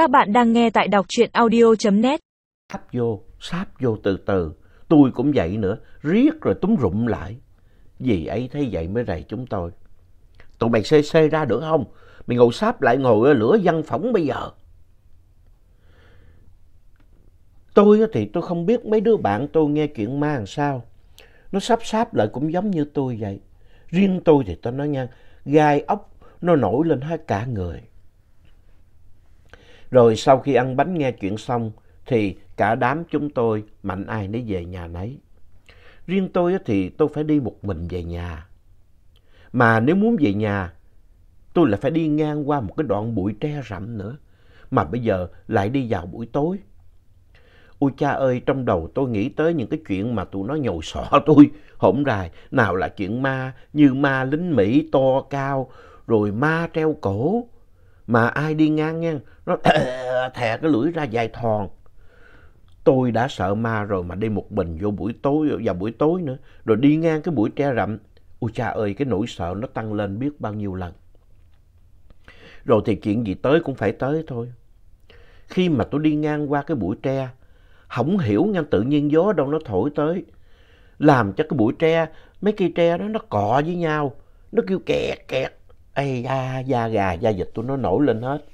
Các bạn đang nghe tại đọc truyện audio.net. Sáp vô, sáp vô từ từ. Tôi cũng vậy nữa, riết rồi túm rụm lại. Dì ấy thấy vậy mới rầy chúng tôi. Tụi mày xê xê ra được không? Mày ngồi sáp lại ngồi ở lửa văn phỏng bây giờ. Tôi thì tôi không biết mấy đứa bạn tôi nghe chuyện ma làm sao. Nó sắp sáp lại cũng giống như tôi vậy. Riêng tôi thì tôi nói nha, gai ốc nó nổi lên hết cả người. Rồi sau khi ăn bánh nghe chuyện xong thì cả đám chúng tôi mạnh ai nấy về nhà nấy. Riêng tôi thì tôi phải đi một mình về nhà. Mà nếu muốn về nhà, tôi lại phải đi ngang qua một cái đoạn bụi tre rậm nữa. Mà bây giờ lại đi vào buổi tối. Ôi cha ơi, trong đầu tôi nghĩ tới những cái chuyện mà tụi nó nhồi sọ tôi hổm rài. Nào là chuyện ma, như ma lính Mỹ to cao, rồi ma treo cổ. Mà ai đi ngang ngang nó thè cái lưỡi ra dài thòn. Tôi đã sợ ma rồi mà đi một mình vô buổi tối, vào buổi tối nữa. Rồi đi ngang cái bụi tre rậm. Ôi cha ơi, cái nỗi sợ nó tăng lên biết bao nhiêu lần. Rồi thì chuyện gì tới cũng phải tới thôi. Khi mà tôi đi ngang qua cái bụi tre, không hiểu ngang tự nhiên gió đâu nó thổi tới. Làm cho cái bụi tre, mấy cây tre đó nó cọ với nhau. Nó kêu kẹt kẹt. Ây da, da gà, da vịt tôi nó nổi lên hết.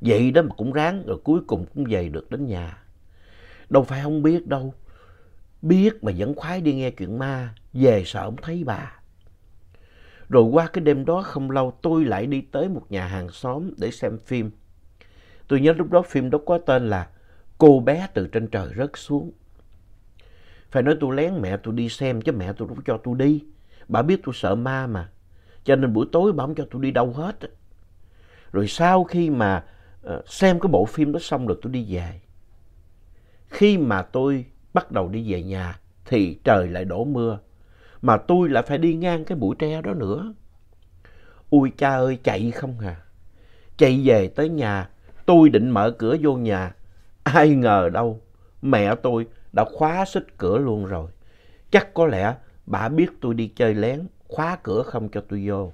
Vậy đó mà cũng ráng, rồi cuối cùng cũng về được đến nhà. Đâu phải không biết đâu. Biết mà vẫn khoái đi nghe chuyện ma, về sợ không thấy bà. Rồi qua cái đêm đó không lâu tôi lại đi tới một nhà hàng xóm để xem phim. Tôi nhớ lúc đó phim đó có tên là Cô bé từ trên trời rớt xuống. Phải nói tôi lén mẹ tôi đi xem chứ mẹ tôi không cho tôi đi. Bà biết tôi sợ ma mà. Cho nên buổi tối bà không cho tôi đi đâu hết. Rồi sau khi mà ờ, xem cái bộ phim đó xong rồi tôi đi về. Khi mà tôi bắt đầu đi về nhà thì trời lại đổ mưa. Mà tôi lại phải đi ngang cái bụi tre đó nữa. Ui cha ơi, chạy không à. Chạy về tới nhà tôi định mở cửa vô nhà. Ai ngờ đâu, mẹ tôi đã khóa xích cửa luôn rồi. Chắc có lẽ bà biết tôi đi chơi lén khóa cửa không cho tôi vô.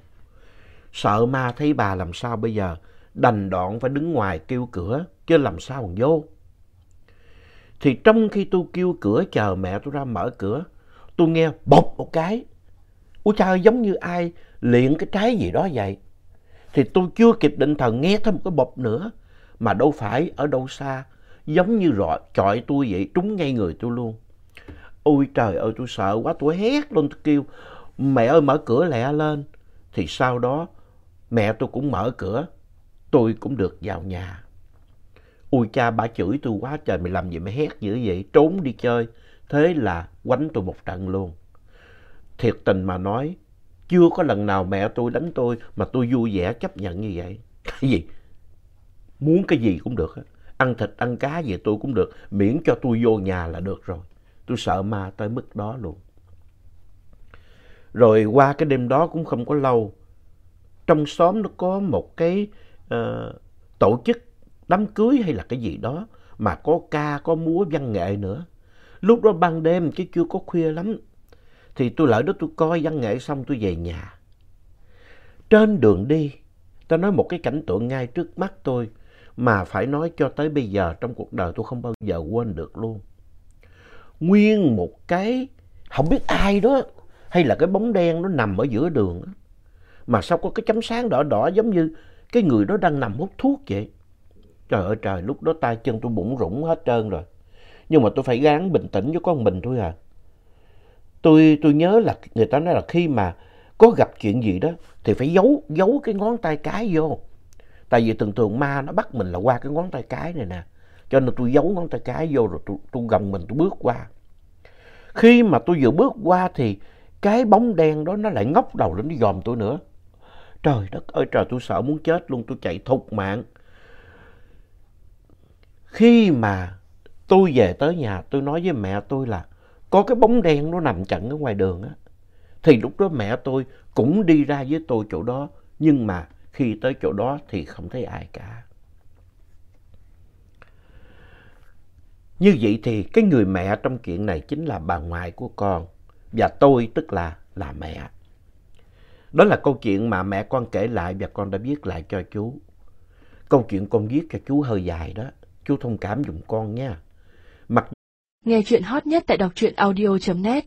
Sợ ma thấy bà làm sao bây giờ, đành đoạn phải đứng ngoài kêu cửa, chứ làm sao còn vô. Thì trong khi tôi kêu cửa chờ mẹ tôi ra mở cửa, tôi nghe bột một cái. Ôi trời giống như ai liện cái trái gì đó vậy. Thì tôi chưa kịp định thần nghe thêm một cái bột nữa, mà đâu phải ở đâu xa, giống như rọi chọi tôi vậy, trúng ngay người tôi luôn. Ôi trời ơi tôi sợ quá, tôi hét lên tôi kêu, mẹ ơi mở cửa lẹ lên. Thì sau đó mẹ tôi cũng mở cửa, tôi cũng được vào nhà. ui cha bà chửi tôi quá trời, mày làm gì mày hét dữ vậy, trốn đi chơi. Thế là quánh tôi một trận luôn. Thiệt tình mà nói, chưa có lần nào mẹ tôi đánh tôi mà tôi vui vẻ chấp nhận như vậy. Cái gì? Muốn cái gì cũng được. Ăn thịt, ăn cá gì tôi cũng được, miễn cho tôi vô nhà là được rồi. Tôi sợ ma tới mức đó luôn. Rồi qua cái đêm đó cũng không có lâu. Trong xóm nó có một cái uh, tổ chức đám cưới hay là cái gì đó mà có ca, có múa văn nghệ nữa. Lúc đó ban đêm chứ chưa có khuya lắm. Thì tôi lỡ đó tôi coi văn nghệ xong tôi về nhà. Trên đường đi, tôi nói một cái cảnh tượng ngay trước mắt tôi mà phải nói cho tới bây giờ trong cuộc đời tôi không bao giờ quên được luôn. Nguyên một cái, không biết ai đó, hay là cái bóng đen nó nằm ở giữa đường đó. Mà sao có cái chấm sáng đỏ đỏ giống như cái người đó đang nằm hút thuốc vậy. Trời ơi trời, lúc đó tay chân tôi bủng rủng hết trơn rồi. Nhưng mà tôi phải gắng bình tĩnh với con mình thôi à. Tôi, tôi nhớ là người ta nói là khi mà có gặp chuyện gì đó thì phải giấu, giấu cái ngón tay cái vô. Tại vì thường thường ma nó bắt mình là qua cái ngón tay cái này nè. Cho nên tôi giấu ngón tay cái vô rồi tôi, tôi gồng mình tôi bước qua. Khi mà tôi vừa bước qua thì cái bóng đen đó nó lại ngóc đầu lên, nó dòm tôi nữa. Trời đất ơi, trời, tôi sợ muốn chết luôn, tôi chạy thục mạng. Khi mà tôi về tới nhà, tôi nói với mẹ tôi là có cái bóng đen nó nằm chặn ở ngoài đường á. Thì lúc đó mẹ tôi cũng đi ra với tôi chỗ đó. Nhưng mà khi tới chỗ đó thì không thấy ai cả. Như vậy thì cái người mẹ trong chuyện này chính là bà ngoại của con. Và tôi tức là là mẹ. Đó là câu chuyện mà mẹ con kể lại và con đã viết lại cho chú. câu chuyện con viết cho chú hơi dài đó. Chú thông cảm dùm con nha. Mặc Nghe chuyện hot nhất tại đọc truyện audio.net